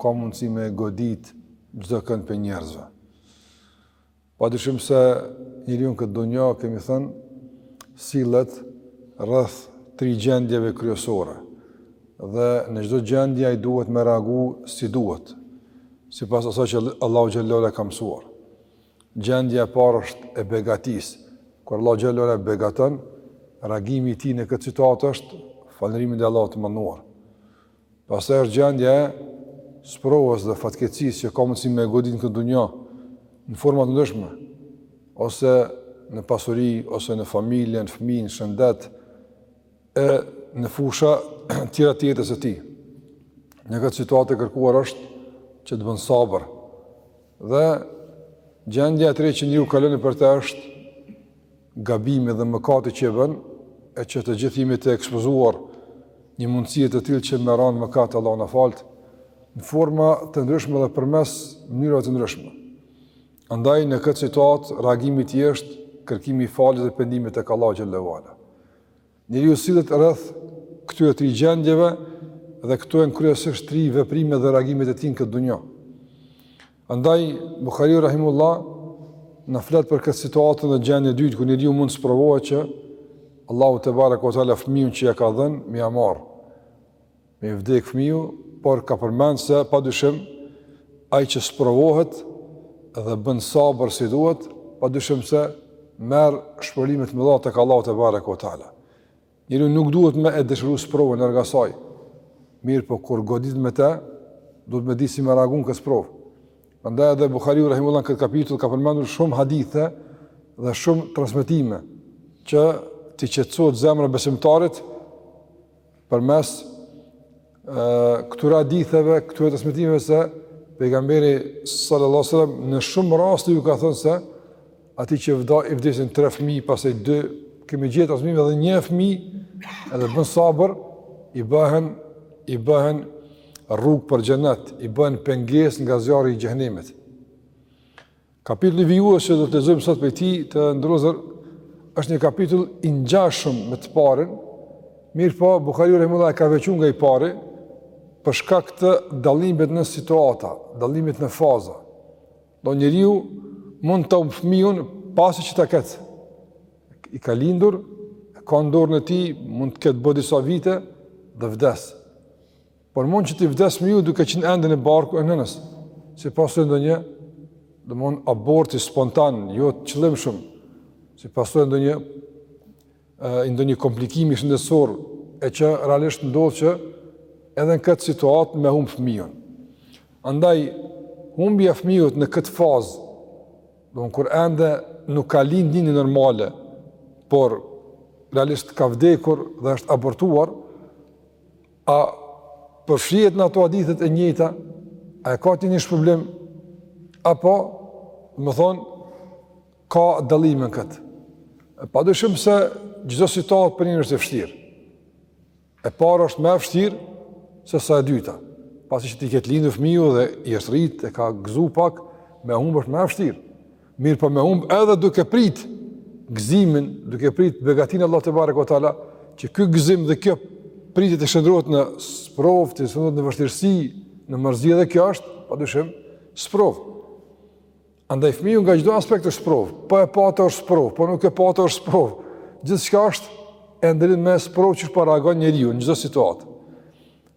ka mundësi me e godit çdokënd prej njerëzve. Pa dyshim se njeriu në këtë dunja, kemi thënë, sillet rrëth tri gjendjeve kryesore. Dhe në çdo gjendje i duhet me reagu si duhet, sipas asaj që Allahu xhel-le ve ala e ka mësuar. Gjendja e parë është e begatisë. Kur Allahu xhel-le ve ala e begaton, reagimi i tij në këtë situatë është falënderimi ndaj Allahut të madhëruar. Pastaj është gjendja e sprovës dhe fatkeqësisë që ka mundësi me godit në këtë dunja në forma të ndryshme, ose në pasuri, ose në familje, në fëmijë, në shëndet, e në fusha tjera të jetës së tij. Në këtë situatë e kërkuar është që të bën sabër, dhe gjendja e tretë që njeriu kalon nëpër të është gabimi dhe mëkati që e bën e që të gjithë jemi të ekspozuar një mundësie të tillë që me ra në mëkat Allahu na faltë në forma të ndryshme dhe përmes mënyrave të ndryshme. Andaj në këtë situatë reagimi i tij është kërkimi i faljes dhe pendimit tek Allahu xhel-le ve ala. Njeriu sillet rreth këtyre tri gjendjeve dhe këto janë kryesisht tri veprimet dhe reagimet e tij në këtë dunja. Andaj Buhariu rahimullah na flet për këtë situatën dhe gjendjen e dytë kur njeriu mund të sprovohet që Allahu tebareke ve teala fëmiun që ja ka dhënë, me ia marr. Me i vdekë fëmiu, por ka përmend se pa dyshim, ai që sprovohet dhe bën sabër si duhet, pa dyshim se merr shpërblime të mëdha tek Allahu tebareke ve teala. Njeriu nuk duhet me e dëshiru sprovën rend pas saj, mirëpo kur goditet me te, duhet me di si me reagu në këtë sprovë. Andaj edhe Buhariu rahimullah në këtë kapitull ka përmendur shumë hadithe dhe shumë transmetime që t'i qetësohet zemra besimtarit përmes këtyre haditheve, këtyre transmetimeve se pejgamberi sallallahu alajhi wasallam në shumë raste ju ka thënë se atij që do i vdesin tre fëmijë, pastaj dy, kemi gjet transmetim edhe një fëmijë, edhe bën sabër, i bëhen i bëhen rrugë për xhenet, i bëhen pengesë nga zjarri i xhehenemit. Kapitulli vijues që do të lexojmë sot prej tij të nderuar është një kapitull i ngjashëm me të parën, mirëpo Buhariu rahimullah e ka veçu nga i pari për shkak të dallimit në situata, dallimit në faza. Do njeriu mund ta humb fëmijun pasi që ta ketë. I ka lindur, ka n'dorën e tij, mund të ketë bo disa vite dhe vdes. Por mund që t'i vdes fmiju duke qenë ende në barku e nënës, si pasojë ndonjë, domethënë aborti spontan, jo të qëllimshëm, si pasojë ndonjë e ndonjë komplikimi shëndetsor e që realisht ndodh që edhe në këtë situatë me humb fëmijën. Andaj humbja e fëmijës në këtë fazë, domethënë kur ende nuk ka lindë në normale, por realisht ka vdekur dhe është abortuar, A përfshihet në ato hadithet e njëjta? A e ka të njëjtin shpërblim? Apo, domethënë, ka dallime në këtë? Pa dyshim se çdo situatë për njerin është e vështirë. E para është ma e vështirë se sa e dyta. Pasi që t'i ketë lindu fëmiju dhe i është rritë, e ka gëzu pak, me humbë është ma e vështirë. Mirëpo me humbë edhe duke prit gëzimin, duke prit begatinë e Allahut tebareke ve teala, që ky gëzim dhe kjo pritje t'i shndërrohet në sprovë, të shndërrohet në vështirësi, në mërzi dhe kjo është, pa dyshim, sprovë. Andaj fëmiju nga çdo aspekt është sprovë, po e pate është sprovë, po nuk e pate është sprovë, gjithçka është e ndërlidhur me sprovë qysh po reagon njeriu, në çdo situatë.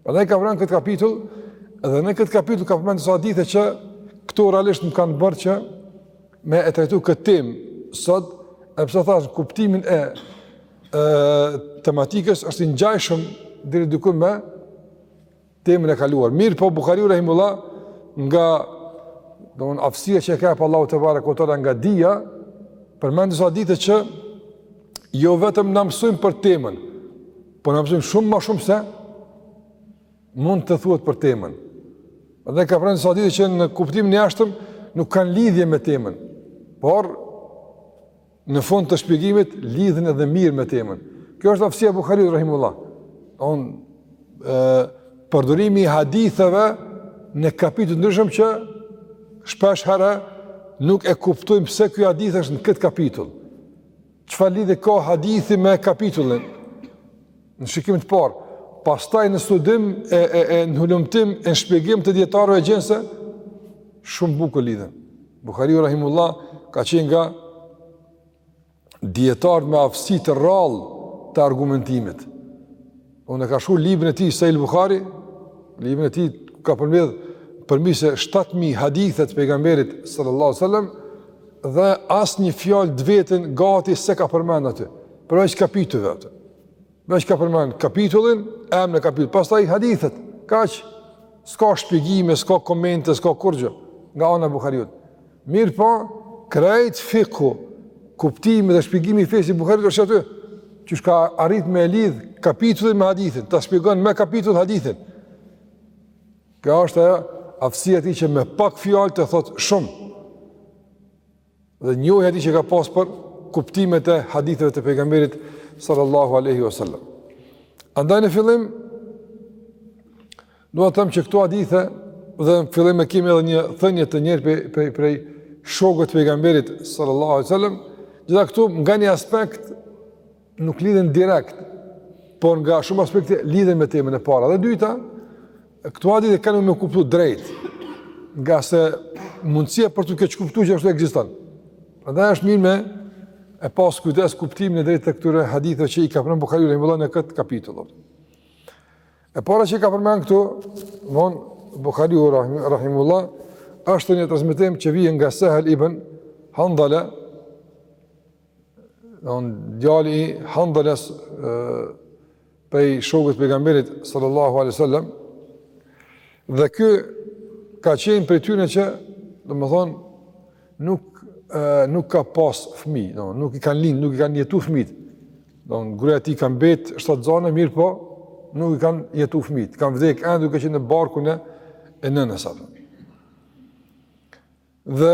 Prandaj ka vënë këtë kapitull dhe në këtë kapitull ka përmendur disa hadithe që këto realisht më kanë bërë që me e trajtu këtë temë sot, edhe pse thashë, kuptimi i, i tematikës është i ngjashëm deri dikun me temën e kaluar. Mirëpo Buhariu rahimullah nga domethënë aftësia që ia ka jep Allahu tebareke ve teala nga dija, përmend disa hadithe që jo vetëm na mësojnë për temën, Po na mësojnë shumë më shumë se mund të thuhet për temën. Dhe ka pru disa hadithe që në kuptimin e jashtëm nuk kanë lidhje me temën, por në fund të shpjegimit lidhen edhe mirë me temën. Kjo është aftësia e Buhariut rahimullah. Domethënë përdorimi i haditheve në kapituj të ndryshëm që shpesh herë nuk e kuptojmë pse ky hadith është në këtë kapitull. Çfarë lidhje ka hadithi me kapitullin? Në shikim të parë, pastaj në studim e e e në hulumtim e shpjegim të dijetarëve gjen se shumë bukur lidhen. Buhariu rahimullah ka qenë nga dijetarët me aftësi të rrallë të argumentimit. Ai e ka shkru librin e tij, Sahihul Buhari, librin e tij ka përmbledh përmbi se 7.000 hadithe të pejgamberit sallallahu sallam, dhe asnjë fjalë të veten gati s'e ka përmend aty, përveç kapitujve aty. Veç ka përmend kapitullin, emrin e kapitullit, pastaj hadithet, kaq, s'ka shpjegime, s'ka komente, s'ka kurgjo, nga ana e Buhariut. Mirëpo, krejt fikhu, kuptimi dhe shpjegimi i fesë së Buhariut është aty. Qysh ka arrit me lidh kapitullin me hadithin, ta shpjegon me kapitull hadithin. Kjo është ajo aftësia e tij që me pak fjalë të thot shumë. Dhe njohja e tij që ka pas për kuptimet e haditheve të pejgamberit sallallahu alaihi wasallam. Andaj në fillim Dua të them që këto hadithe dhe në fillim e kemi edhe një thënie të njërit prej prej prej shokëve të pejgamberit sallallahu alajhi wasallam, gjithashtu këtu nga një aspekt nuk lidhen direkt, por nga shumë aspekte lidhen me temën e parë. Dhe dyta, këto hadithe kanë me u kuptu drejt, ngase mundësia për t'u keqkuptu gjithashtu ekziston. Prandaj është mirë me e pas kujdes kuptimin e drejtë të këtyre haditheve që i ka përmend Buhariu rahimehullah në këtë kapitull. E para që e ka përmend këtu, imam Buhariu rahimehullah, është një transmetim që vjen nga Sehl ibn Handala, don djali i Handalas prej shokëve të pejgamberit sallallahu alaihi wasallam. Dhe ky ka qenë prej tyre që, domethënë, nuk nuk ka pas fëmijë, don nuk i kanë lind, nuk i kanë jetu fëmijët. Don gruaja e tij ka bet shtatzane, mirëpo, nuk i kanë jetu fëmijët. Kanë vdek ende duke qenë në barkun e e nënës atje. Dhe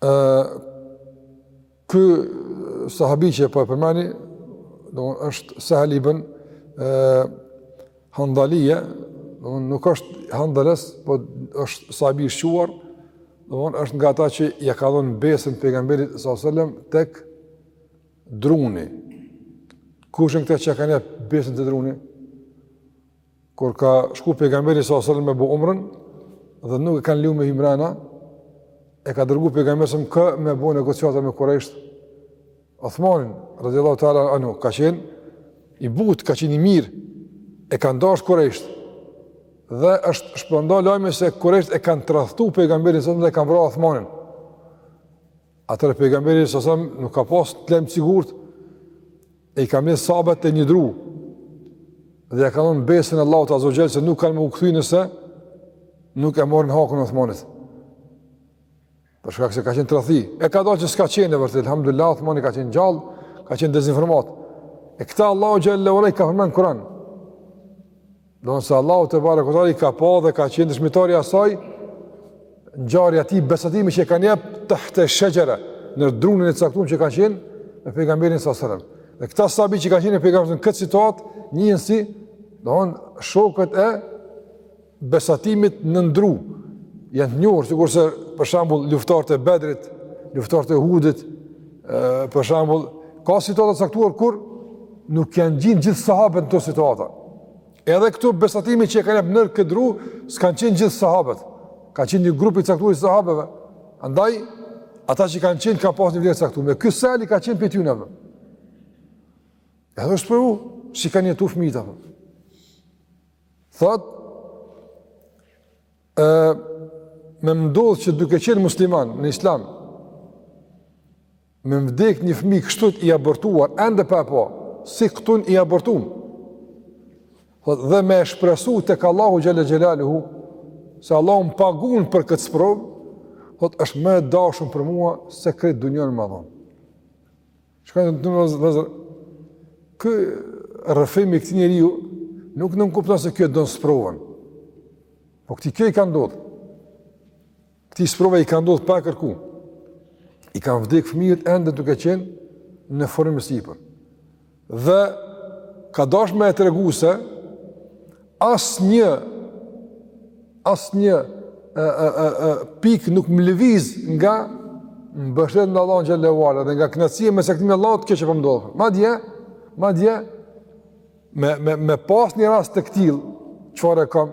Ë ky sahabi që po e përmendi, don është Sehl ibn ë Handalia, don nuk është Handalas, po është sahabi i shquar, don është nga ata që ja ka dhënë besën pejgamberit sallallahu alajhi wasallam tek druni. Kush janë këta që ja kanë jep besën te druni? Kur ka shku pejgamberi salallahu sallam me bo umrën, dhe nuk e kanë leju me hi mrena, e ka dërgu pejgamberi sa kë me bo negociata me kurejshët, Othmanin, radiallahu ta'ala anhu, ka qenë i butë, ka qenë i mirë, e kanë dasht kurejshët, dhe është shpërnda lajmi se kurejshët e kanë tradhtu pejgamberin sa dhe e kanë vra Othmanin. Atëherë pejgamberi sa nuk ka pas lajm të sigurt, E i ka mledh sahabët te një dru, dhe ja kanë dhënë besën Allahut azze ue xhel, se nuk kanë me u kthy nëse, nuk e morrin hakun e Othmanit. Për shkak se ka qenë tradhti. E ka dalë që s'ka qenë e vërtet, alhamdulillah, Othmani ka qenë gjallë, ka qenë dezinformatë. E këta Allahu xhel-le ue ala i ka përmend n'Kur'an. Domethënë Allahu tebareke teala i ka pa dhe ka qenë dëshmitar i asaj ngjarje, atij besatimi që e kanë jep tahte shexhere nën drunin e caktum që kanë qenë me pejgamberin alejhi selam. Dhe këta sahabë që kanë qenë me pejgamberin në këtë situatë, njihen si, domethënë shokët e besatimit nën dru, janë njerëz, sikurse për shambull luftëtarët e Bedrit, luftëtarët e Uhudit, për shambull, ka situata të caktuara kur Nuk janë gjinë gjithë sahabët në këto situata. Edhe këtu besatimi që e kanë jep nën këtë dru, s'kanë qenë gjithë sahabët. Ka qenë një grup i caktuar i sahabëve. Andaj, ata që kanë qenë, kanë pas një vlerë të caktuar. E ky sahabi ka qenë prej tyne. Edhe është sprovu, s'i kanë jetu fëmijtë. Thot, e, me m'ndodh që duke qenë musliman në islam, Me m'vdek një fëmijë kështu i abortuar, ende pa e pa, si këtu i abortum. Thot, dhe me e shpresu tek Allahu xhel-le xhelaluhu, se Allahu më pagun për këtë sprovë, thot, është më e dashun për mua se krejt dunjanë me ma dhonë. Çka në të, vëllezër, ky rrëfim i këtij njeriu, nuk nënkupton se ky e don sprovën. Po këtij kjo i ka ndodh. Këtij sprova i ka ndodh pa e kërku. I kanë vdekë fëmijët ende duke qenë në formim të sipër. Dhe ka dasht me tregu se asnjë asnjë ë ë ë ë pikë nuk më lëviz nga mbështetja në Allahun xhel-le ve ala dhe nga kënaqësia me caktimin e Allahut kjo që po m'ndodh. Madje, madje, me, me, me pas një rast të këtillë, çfarë e kam,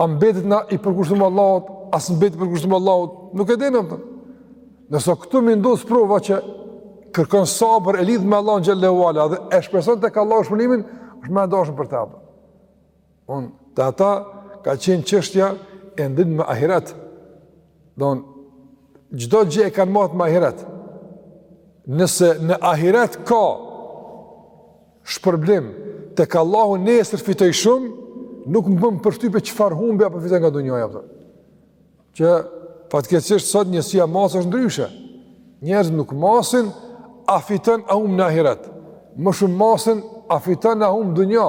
A mbetet njeri i përkushtuar Allahut, as mbet i përkushtuar Allahut, nuk e dinë atë. Nëse këtu më ndodh sprova që kërkon sabër e lidh me Allahun xhel-le ve ala dhe e shpreson tek Allahu shpërblimin, është më e dashur për ta. Un te ata ka qenë çështja e lidhun me ahiret. Don çdo gjë e kanë mat me ahiret. Nëse në ahiret ka Shpërblim, tek Allahu nesër fitoj shumë, nuk më bën përshtypje çfarë humbi apo fitoj nga dunjaja apo. Që fatkeqësisht sot njësia masë është ndryshe. Njerëzit nuk masin a fiton a humb në ahiret. Më shumë masin a fiton a humb në dunja.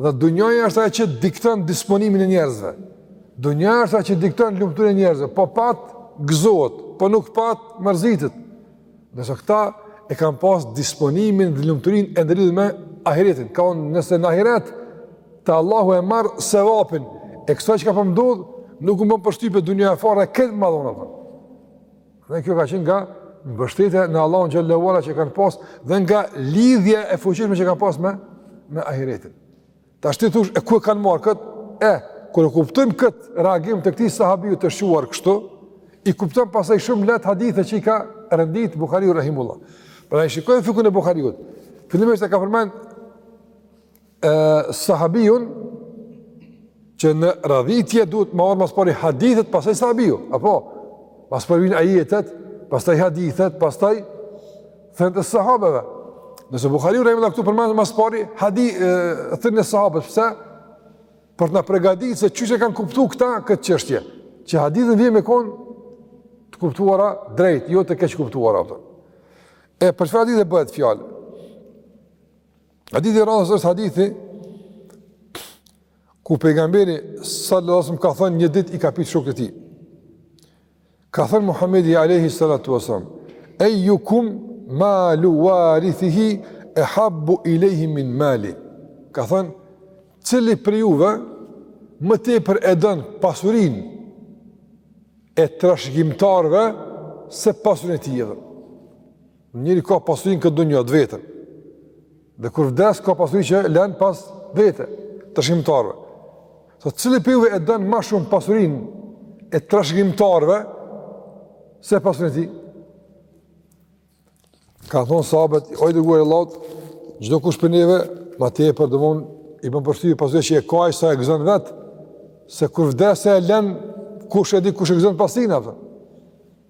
Dhe dunjaja është ajo që dikton disponimin e njerëzve. Dunjaja është ajo që dikton lumturinë e njerëzve. Po pat gëzohet, po nuk pat mërzitet. Ndërsa këta e kanë pas disponimin dhe lumturinë e ndërlidhur me ahiretin, ka unë nëse në ahiret te Allahu e marr sevapin e kësaj çka po m'ndodh, nuk më bën përshtypje dunjaja fare krejt me ma dhon atë. Dhe kjo ka qenë nga mbështetja në Allahun xhel-le ve ala që kanë pas dhe nga lidhja e fuqishme që kanë pas me me ahiretin. Tash ti thush, e ku e kanë marrë këtë? E, kur e kuptojmë këtë reagim të këtij sahabiu të shquar kështu, i kuptojmë pastaj shumë lehtë hadithe që i ka rendit Buhariu rahimullah. Pra e shikojmë fikhun e Buhariut. Fillimisht e ka përmend sahabiun që në radhitje duhet ma së pari hadithet pastaj sahabiu, apo ma së pari vin ajetet, pastaj hadithet, pastaj Thëniet e sahabëve. Nëse Buhariu rahimullah këtu përmend ma së pari, hadi thënien e sahabit, pse? Për të na pregadit se qysh e kanë kuptu këta këtë çështje, që hadithet që vijnë me konë të kuptuara drejt, jo të keqkuptuara ato. E për çfarë hadithi bëhet fjalë? Hadithi i radhës është hadithi ku pejgamberi sallallahu alajhi wasallam ka thënë një ditë i ka pyt shokët e tij. Ka thënë Muhamedi alejhi salatu wasallam: "Ejukum malu warithihi ehabu ilejhi min mali." Ka thënë, "Cili prej juve më tepër e don pasurinë e trashëgimtarëve se pasurinë e tij?" Njeri ka pasurinë në këtë dunja të vetën. Dhe kur vdes ka pasuri që lën pas vete trashëgimtarëve. Sa cili prej juve e don më shumë pasurinë e trashëgimtarëve se pasurinë e tij? Kan thon sahabët, o i dërguar i Allahut, çdokush prej neve, ma tepër domethën i bën përshtypje pasuria që e ka ai sa e gëzon vet se kur vdes e lën kush e di kush e gëzon pastaj atë.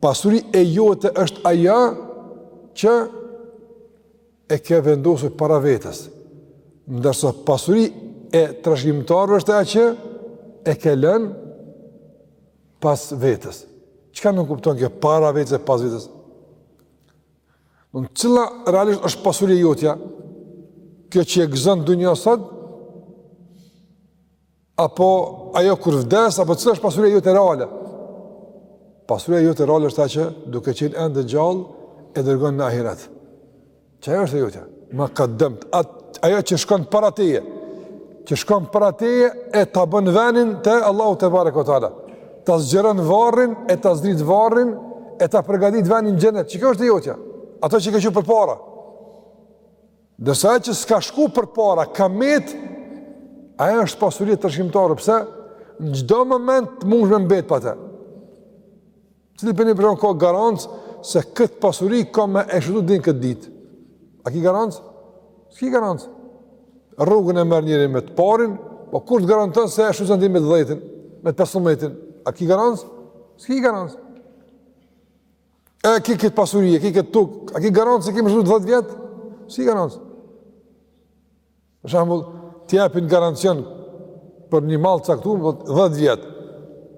Pasuria jote është ajo që e ke vendosur para vetes, ndërsa pasuri e trashëgimtarëve është ajo që e ke lënë pas vetes. Çka nënkupton kjo para vetes e pas vetes? Cila realisht është pasuri e jotja, kjo që e gëzon n'dunja sot, Apo ajo kur vdes, apo cila është pasuria jote reale? Pasuria jote reale është ajo që duke qenë ende gjallë, e dërgon në ahiret. Qajo është e jotja. Ma kaddemt. Ajo që shkon para teje, që shkon para teje e ta bën venin te Allahu tebareke ve teala. Ta zgjeron varrin, e ta zdrit varrin, e ta përgatit venin n'xhenet. Qikjo është e jotja. Ato që ke çu përpara. Ndërsa ajo që s'ka shku përpara, ka met, ajo është pasuri e trashëgimtarëve, pse? Në çdo moment mund të mbetesh pa të. Cili prej neve ka garancë se këtë pasuri ka me e shfrytëzu deri n'këtë ditë? A ki garancë? Ski garancë. Rrugën e merr njeri me të parin, po kush të garanton se e shfrytëzon deri me të dhjetin, me të pesëmbëdhjetin? A ki garancë? Ski garancë. E ki këtë pasuri, e ki këtë tokë, a ki garancë se ke me shfrytëzu 10 vjetë? S'ki garancë? Për shembull, t'japin garancion për një mall t'caktum, 10 vjetë.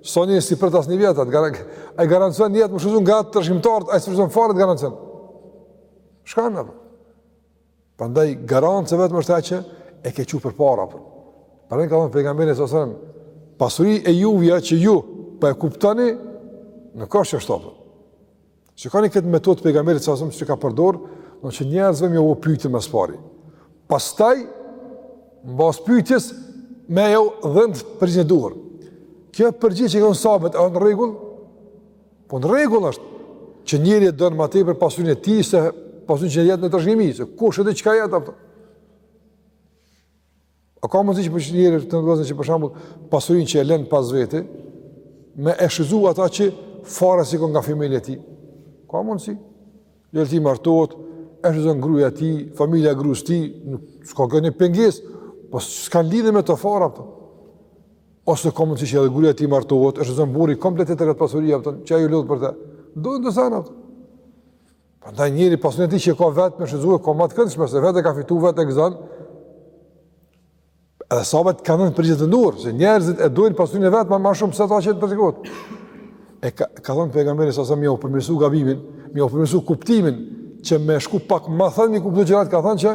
S'e di si për tash një vjet, a i garanton jetë me shfrytëzu nga ata trashëgimtarët, ai s'shfrytëzon fare garancion. Shka në për? Prandaj garancë vetëm është qe që e ke çu përpara. Prandaj ka thënë pejgamberi salallahu alejhi ve selem, pasuri e juvja që ju pa po e kuptoni nuk osht ashtu. Shikoni këtë metodë pejgamberit salallahu alejhi ve selem që ka përdor, do të thotë njerëzve me jau vu pyetjen më së pari. Pastaj mbas pyetjes me ju dhënë përgjigjen e duhur. Kjo përgjigje që kanë sahabët, është në rregull? Po në rregull është që njeri e don më tepër pasurinë e tij se pasurinë që jet në trashëgimi, se kush e di çka jet ato. A ka mundësi që për she njeri të ndodhë se për shembull pasurinë që e len pas vete, me e shfrytëzu ata që fare s'jon nga familja e tij? Ka mundësi. I biri i tij martohet, e shfrytëzon gruja e tij, familja e grus tij, nuk s'ka asnjë pengesë, po s'ka lidhje me të fare. Për. Ose ka mundësi që edhe gruaja e tij martohet, e shfrytëzon burri komplet tjetër pasuria, apo që ai u lodh për të. Do të thonë atë. Prandaj njeri pasurinë e tij që ka vetë me shfrytëzu e ka më të këndshme se vetë e ka fituar vetë e gzon. Edhe sahabët kanë dhënë përgjigje të duhur, se njerëzit e duajnë pasurinë e vet më shumë se ata që për të kot. E ka ka thënë pejgamberi salallahu alejhi ve selem me u përmirësu gabimin, me u përmirësu kuptimin që me shku pak më thellë në kuptim që ka thënë që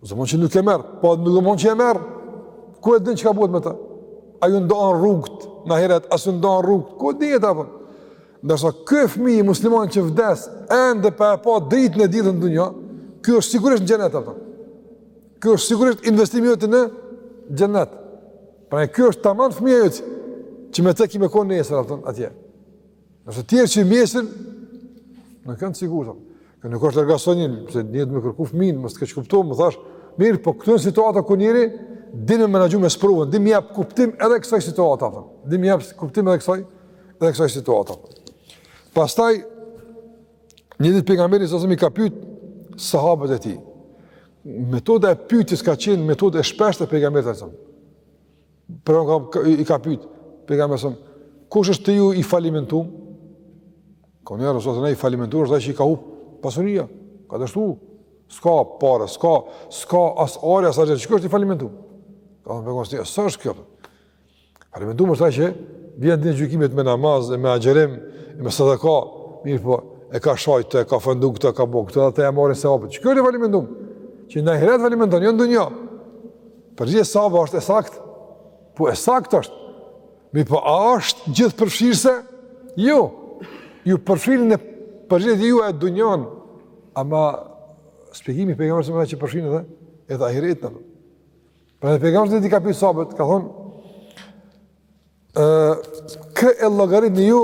Ndoshta mund që nuk e merr, po nuk e mund që e merr, ku e din çka bëhet me ta? A ju ndahen rrugët në ahiret, a s'u ndahen rrugët, ku e din e ta për? Ndërsa, ky fmi i muslimanit që vdes, ende pa e pa dritë në dynja, kjo është sigurisht në xhenet, a kupton. kjo është sigurisht investimi yti në xhenet. Pra e kjo është taman fmi i yti, që me të ki me kanë nesër, a kupton, atje. Ndërsa tjerët që mesin, nuk janë sigurt, Kjo nuk është larg asaj, se s'duhet me kërku fëmijën, mos të keqkuptohem, thash, mirëpo këtu në situata kur njeri, di me me menaxhu sprovën, di me jep kuptim edhe kësaj situate, di me jep kuptim edhe kësaj, edhe kësaj situate. Pastaj, një ditë pejgamberi salallahu alejhi ve selem i ka pyt, sahabët e tij. Metoda e pytjes ka qenë metodë e shpeshtë e pejgamberit salallahu alejhi ve selem. Pra ka, i ka pyt, pejgamberi salallahu alejhi ve selem, kush është te ju i falimentum? Kanë thënë, resulallah te ne i falimentum, është ai që i ka hup pasuria, ka dështu, s'ka pare, s'ka, s'ka as ar, as argjend, qe është i falimentum? Ka thënë pejgamberi s'është kjo? Falimentum është ai që vjen ditën e gjykimit me namaz, me agjërim, me sadaka, mirëpo, e ka sha këtë, e ka ofendu këtë, e ka bo këtë, dhe t'ia marrin sevapet, qe është i falimentum? Që në ahiret falimentum, jo në dynja, Përgjigja e sahabëve është e saktë. Po e saktë është. Mirëpo a është gjithëpërfshirëse? Jo. Ju përfshirin në përgjigje ju e dunjan. Ama spjegimi i pejgamberit alejhi selam që përfshin edhe edhe ahiretin. Pra pejgamberi i ka pyet sahabët, kan thonë Ë kë e llogaritni ju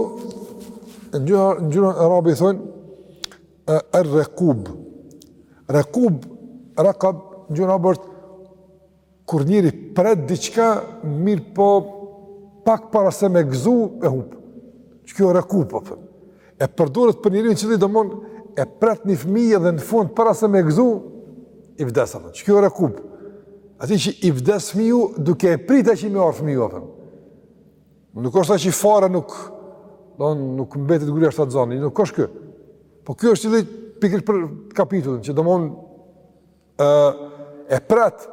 në gjuhën arabe i thonë ar-raqub. Raqub, raqab, gjuhën arabe është kur njeri pret diçka, mirëpo pak para se me gëzu e humb. Qikjo raqub po. e përdoret për njerin i cili domon e pret një fëmijë dhe në fund para se me gëzu i vdes atë. Qikjo o raqub. Atij që i vdes fëmiu duke e pritur që me ardh fëmiu atë. Nuk është ai që fare nuk don nuk mbetet gruja shtatzonë, nuk është ky. Po kjo është edhe pikërisht për kapitullin që domon ë e pret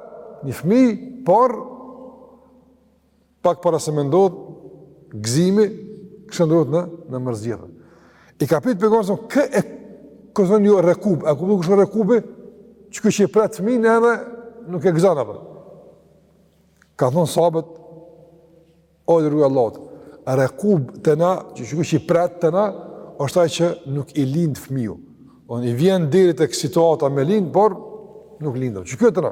një fëmijë, por Pak para se me ndodhë, gëzimi, kështë ndodhë në, në mërzirë. I ka pitë për gërësëm, kë e kështë në një rekubë, e kështë në rekubë, që kështë që i pretë minë edhe, nuk e gëzana për. Ka thonë sabët, o i rrugë Allahot, rekubë të na, që që kështë që i pretë të na, është taj që nuk i lindë fëmiju. Onë i vjenë deri të situata me lindë, por nuk lindë. Që këtë në?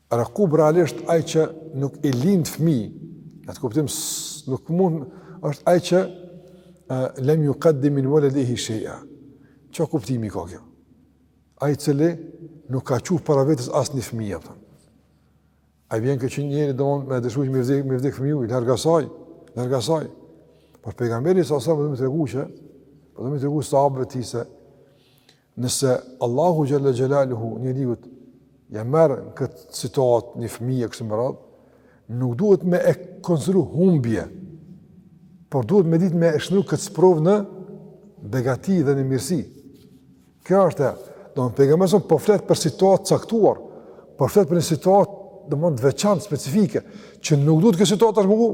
Rakub realisht ai që nuk i lind fëmijë, n'at kuptim nuk mund është ai që lem jukaddim min veledihi shej'a. Qa kuptimi ka kjo? Ai i cili nuk ka çu para vetes asnjë fëmijë. A kupton? A i vjen kjo që njeri domon me dëshiru me i vdek, me i vdek fëmiju, larg asaj, larg asaj. Por pejgamberi alejhi selam po don me tregu që, po don me tregu sahabëve tij se, Nëse Allahu xhalla xhelaluhu njeriut ja merr n'këtë situatë një fëmijë e kështu me radhë, nuk duhet me e konsideru humbje, por duhet me ditë me e shndërru këtë sprovë në begati dhe në mirësi. Kjo është e, domon pejgamberi alejhi selam po flet për situatë t'caktuar, po flet për një situatë, domon të veçantë, specifike, që nuk duhet kjo situatë është më gu,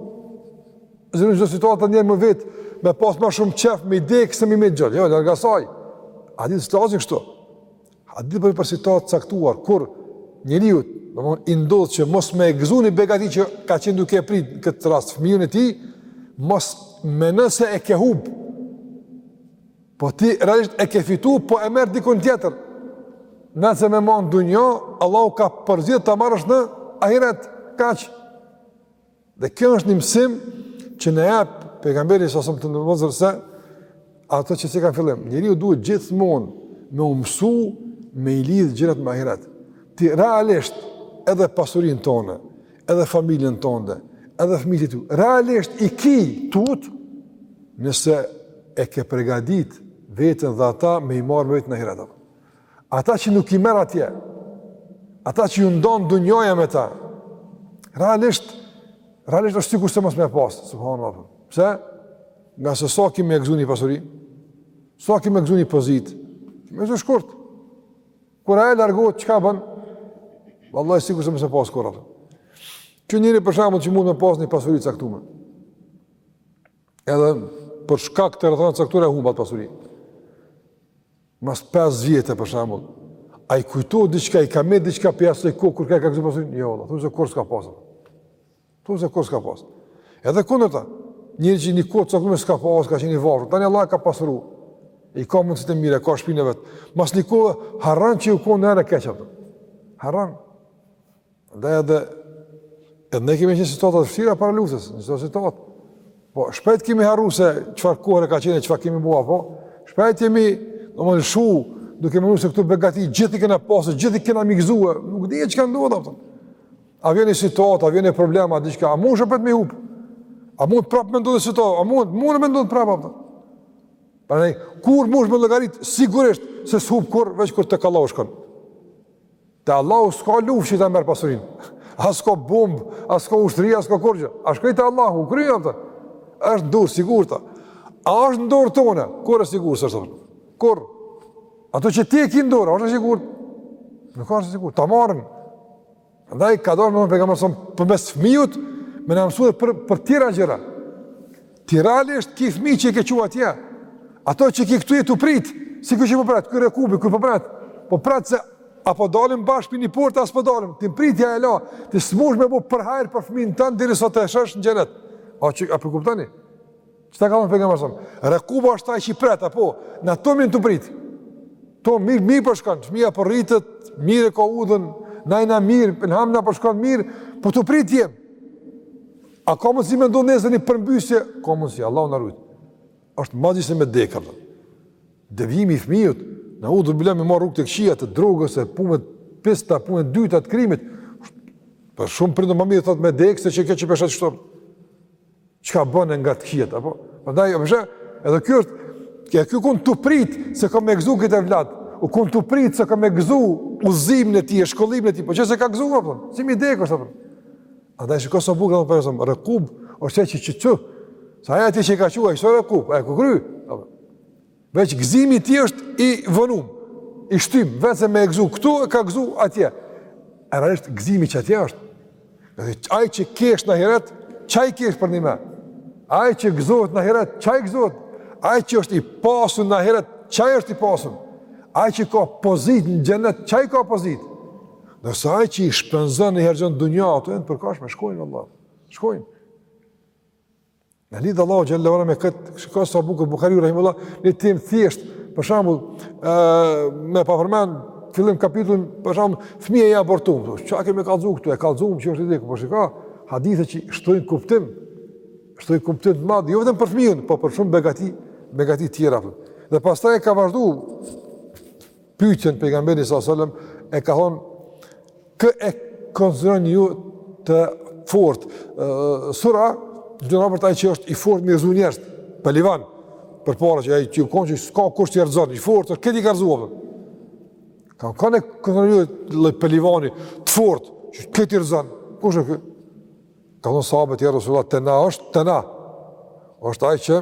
Zë në gjithë situatë të njeri me vete, me pasë ma shumë qef, me i dekë, se me i met gjallë, jo, larg asaj. Hadithi s'thotë kështu. Hadithi flet për situatë t'caktuar, kur njeriut, domon, i ndodh që mos me e gëzu një begati që ka qenë duke e pritë në këtë rast, fëmijën e tij, mos meno se e ke hupë, po ti realisht e ke fitu, po e merr dikun tjetër, nëse s'e merr n'dunja, Allahu ka përgatit ta marrësh në ahiret, kaq, Dhe kjo është një mësim që na jep pejgamberi salallahu alejhi ve selem, të nderuar vëllezër, se ato që ceka në fillim. Njeriu duhet gjithmonë me u mësu me i lidhë gjërat me ahiret. Ti realisht edhe pasurinë tone, edhe familjen tone, edhe fëmijët e tu. Realisht i ki tut nëse e ke pregatit veten dhe ata me i marrë me vete në ahiret. Ata që nuk i merr atje, ata që ju ndan dynjaja me ta, realisht, realisht është sikur se mos me pasë, subhanallah. Pse? Ngase sa ki me e gëzu një pasuri, sa ki me e gëzu një pozitë, ki me e gëzu shkurt. Kur ajo largohet, çka bën? Vallahi, sikur se mos me pasë kurrë. Ka njeri për shembull që mund me pasë një pasuri të caktume. Edhe për shkak të rrethanave të caktuara e humb atë pasuri. Mas 5 vjete për shembull, a i kujtohet diçka, i ka metë diçka prej asaj kohe kur ka ka këtë pasuri? Jo, thotë sikur s'ka pasur. Thotë sikur s'ka pasur. Edhe e kundërta, njeri që një kohë çka s'ka pasur, ka qenë i varfër, tani Allahu e ka pasuru. I ka mundësi të mira, ka shpinë e vet. Mas një kohe harran që u konë njiherë keq, a kupton. Harran. Dhe edhe, edhe ne kemi qenë në situata të vështira para luftës, në qëto situata. Po, shpejt kemi harru se çfarë kohe ka qenë e çfarë kemi bo, po, shpejt jemi, domethënë, lëshu, duke mendu se këto begati, gjithë i kena pasë, gjithë i kena me i gëzue, nuk di çka ndodh, a kupton. A vjen situatë, a vijnë problema, a diçka, a mund shpejt me hupë, a mund prapë me ndodhë situatë, a mund, mund me ndodhë prapë, a kupton. Pra ne, kur mujsh me llogaritë, sigurisht, se s'hupë kurrë, veç kur te Allahu shkon. Te Allahu s'ka luftë që ta merr pasurinë. As ka bombë, as ka ushtri, as ka kurgja. A shkoi te Allahu, u kry, a kupton. Është në dorë të sigurt. A është në dorë tona? Kur është e sigurt është atë? Kur? Ato që ti e ke në dorë, është e sigurt? Nuk është e sigurt. Ta marrin. Andaj ka dashtë pejgamberi alejhi selam përmes fëmijut me na mësuar për për tjera gjëra. Ti realisht ki fëmi që e ke çu atje, ato që ki këtu je tu prit, sikur që po pret ky rekubi, çka po pret, po pret se a po dalim bashkë për një portë, a s'po dalim, ti prit je hala, ti s'mujsh me bo për hajr për fëmin tënd deri sa ta shohësh në xhenet. A, që, a po kuptoni? Qëta ka mendu pejgamberi alejhi selam? Rekuba është ai që pret, apo, ne tonë jemi tu prit. To mirë, mirë po shkon, fëmija po rritet, mirë e ka udhën, najna mirë, elhamdulilah po shkon mirë, po tu prit jemi. A ka mundësi me ndodhë nesër një përmbysje? Ka mundësi, Allahu na ruajtë. Asht ma zi se me dekë, dhe. Devijimi i fmiut, në udhë, bile me marrë rrugë të këqija, të drogës, e punët e pista, punët e ndyta, të krimit. Për shumë prindë më mirë, thotë me dekë, se që ke që peshet shtërë. Çka bën nga të këqijat, apo? Prandaj, përshë, edhe kjo është, kjo, kjo u konë tu pritë, se ka me gëzu këtë evlad. U konë tu pritë, se ka me gëzu gëzimin e tij, e shkollimin e tij, po që s'e ka gëzu, apo? Si me dekë është, apo? A da e shiko sa bukur për zonë rrekub, ose çi çi çu. Sa ajo ti që ka thua, ishte rrekub, e ku gry. Veç gëzimi ti është i vonum. I shtym në vend se me e gëzu këtu e ka gëzu atje. E realisht gëzimi çatje është. Dhe ai që kesh në ahiret, çaj kesh përnime. Ai që gëzohet në ahiret, çaj gëzohet. Ai që është i pasur në ahiret, çaj është i pasur. Ai që ka pozitë në xhenet, çaj ka pozitë. Ndërsa ai që i shpenzon i harxhon në dunja ato janë përkohshme, shkojnë vallahi. Shkojnë. Në lidhë Allahu xhele ue ala me këtë, shiko sa bukur Buhariu rahimehullah, një tim thjesht, për shembull, uh, me pa përmen, fillim kapitullin, për shembull, fëmija i abortum, çka kemi kallzu këtu, e kallzum që është ideja, por po shiko, hadithe që shtojnë kuptim, shtojnë kuptim të madh, jo vetëm për fëmijën, po për shumë begati, begati tjera. Për. Dhe pastaj e ka vazhdu, pyetjen pejgamberi alejhi selam e ka thon kë e konsideroni ju të fort sura do të thotë ai që është i fort me rrzu njerëz pehlivan përpara çaj që kon që s'ka kush ta rrëzon i fort është këtë i garzuar ka kanë konsideron pehlivan të fort që këtë i rrëzon kush është ka thon sahabët ja resulallah te na është te na është ai që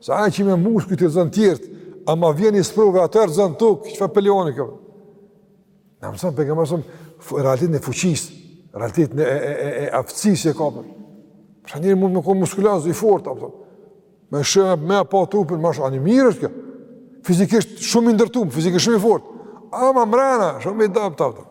Se ai që me muskuj i rrzon tjertë, ama vjen ni sprovë atë e rrzon n'tokë, çfarë pehlivani kjo? Na mëson, pejgamberi na mëson, realitetin e fuqisë, realitetin e, e, e, e aftësisë e kapër. Përsa njeri mund me konë muskuloz i fort, a kupton. Me shëmë, me ia pa trupin, mashallah i mirë është kjo. Fizikisht shumë i ndërtum, fizikisht shumë i fort. Ama mrena, shumë i dobt, a kupton.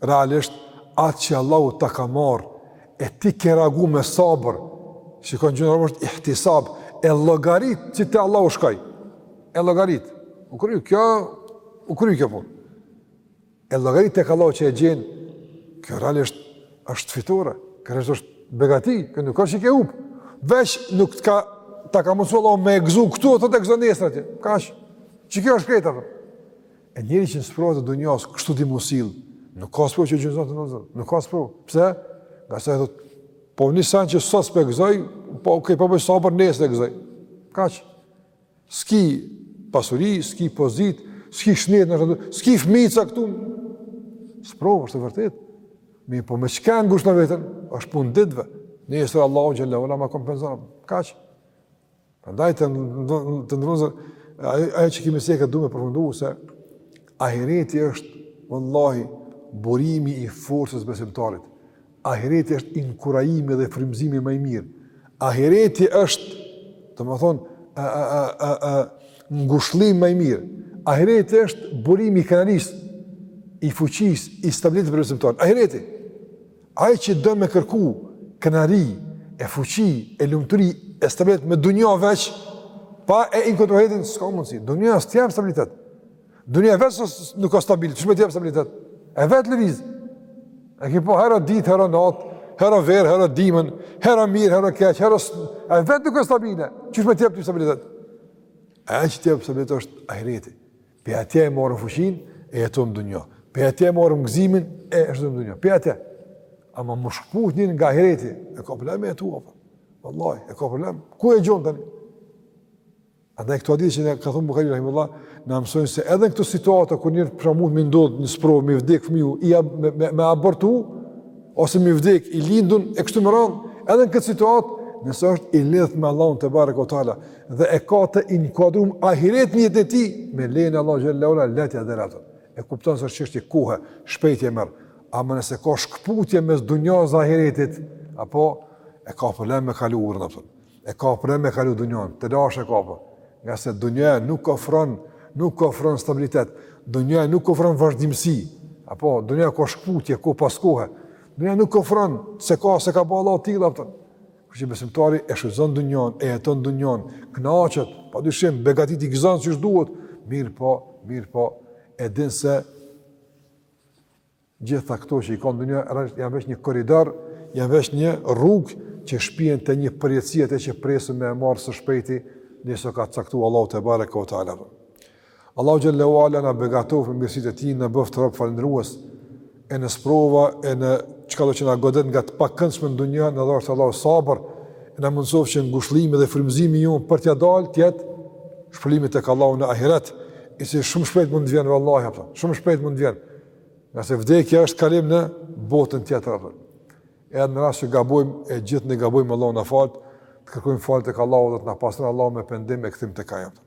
realisht atë që Allahu ta ka marr e ti ke reagu me sabër, shiko gjënë rëmë është ihtisab, e llogarit që te Allahu shkoi, e llogarit, u kry, kjo, u kry kjo punë, e llogarit te Allahu që e gjen, kjo realisht është fitore, kjo realisht është begati, kjo nuk është që e ke hup, veç nuk ta ka, ta ka mundsu Allahu me e gzu këtu, do ta gzon nesër atje, kaq është, çikjo është krejt, E njeri që në sprovat e dunjas, kështu din me u sill, nuk ka sprovë që e gjunjëzon atë insan, nuk ka sprovë. Pse? Ngase thot, po një sen që sot s'pe gëzoj, po okej, okay, po bëj sabër, nesër e gëzoj. Kaq. S'ki pasuri, s'ki pozitë, s'ki shnet në shëndu, s'ki fmij çka këtu. Sprovë është e vërtetë. Mirëpo me çka e ngushllon veten, është punë ditve. Nesër Allahu xhele ue ala ma kompenzon. Kaq. Prandaj të të nderuar ajo që kemi cek du me përfundu se ahireti është vallahi burimi i forcës besimtarit. Ahireti është inkurajimi dhe frymëzimi ma i mirë. Ahireti është, domethonë, a a a a a ngushllimi ma i mirë. Ahireti është burimi i kënaqësisë, i fuqisë, i stabilitetit për besimtarin. Ahireti Ai që don me kërku kënaqsi e fuqi e lumturi e stabilitet me dunja veç pa e inkuadru ahiretin s'ka mundsi. Dunjaja s't'jep stabilitet. Dunjaja vetë nuk është stabil, qysh me të jep stabilitet? E vet lëviz. E ki po herë ditë, herë natë, herë verë, herë dimën, herë mirë, herë keq, herë e vet nuk është stabile. Qysh me të jep stabilitet? Ai që t'jep stabilitet është ahireti. Pej atje e marrim fuqin, e jetojmë dunjan. Pej atje e marrim gëzimin, e jetojmë dunjan. Pej atje. Ama me shkëput dunjan nga ahireti, e ka problem me jetu, po. Vallahi, e ka problem. Ku e gjen tani? Edhe këto hadithe që na ka thonë Bukhari, rahimehullah, na mësojnë se edhe në këto situata, kur njeriut pra mund me i ndodhë një sprovë, me i vdek fëmiu, i ab, me, me, me abortu, ose me i vdek, i lindun, e kështu me radhë, edhe në këtë situatë, nëse është i lidhë me Allahun tebareke ve teala, dhe e ka të inkuadrum ahiretin në jetën e tij, me lejnë e Allahut xhel-le ve ala edhe rahat. E kupton se është çështje kohe, shpejt e merr. Ama nëse ka shkëputje mes dunjas e ahiretit, apo e ka problem me kalu urën, a kupton. e ka problem me kalu dunjan, të lash e ka për. Po. Ngase dunjaja nuk ofron, nuk ofron stabilitet, dunjaja nuk ofron vazhdimësi, apo dunjaja ka shkëputje, kohë pas kohe, dunjaja nuk ofron se ka, se ka bela të tilla, a kupton. Kështu që besimtari e shfrytëzon dunjan, e jeton dunjan, kënaqet, padyshim begatit i gëzon siç duhet, mirëpo, mirëpo, e din se gjitha këto që i ka në dunja janë veç një korridor, janë veç një rrugë që shpien te një përjetësi atë që presim me e marr së shpejti, nëse e ka caktu Allahu tebareke ve teala. Allahu xhel-le ve ala na begatoftë me mirësitë e tij, na bëftë rob falënderues e në sprova e në çkado që na godet nga të pakëndshmet në dunja, na dhashtë Allahu sabër, e na mundësoftë që ngushëllimi dhe frymëzimi jonë për t'ia dalë të jetë shpërblimi te Allahu në ahiret, i cili shumë shpejt mund të vjen vallahi, a kupton, shumë shpejt mund të vjen, ngase vdekja është kalim në botën tjetër, a kupton. E edhe në rast që gabojmë, e gjithë ne gabojmë Allahu na faltë, të kërkojmë falje te Allahu dhe të na pastrojë Allahu me pendim e kthim tek ai, a kupton.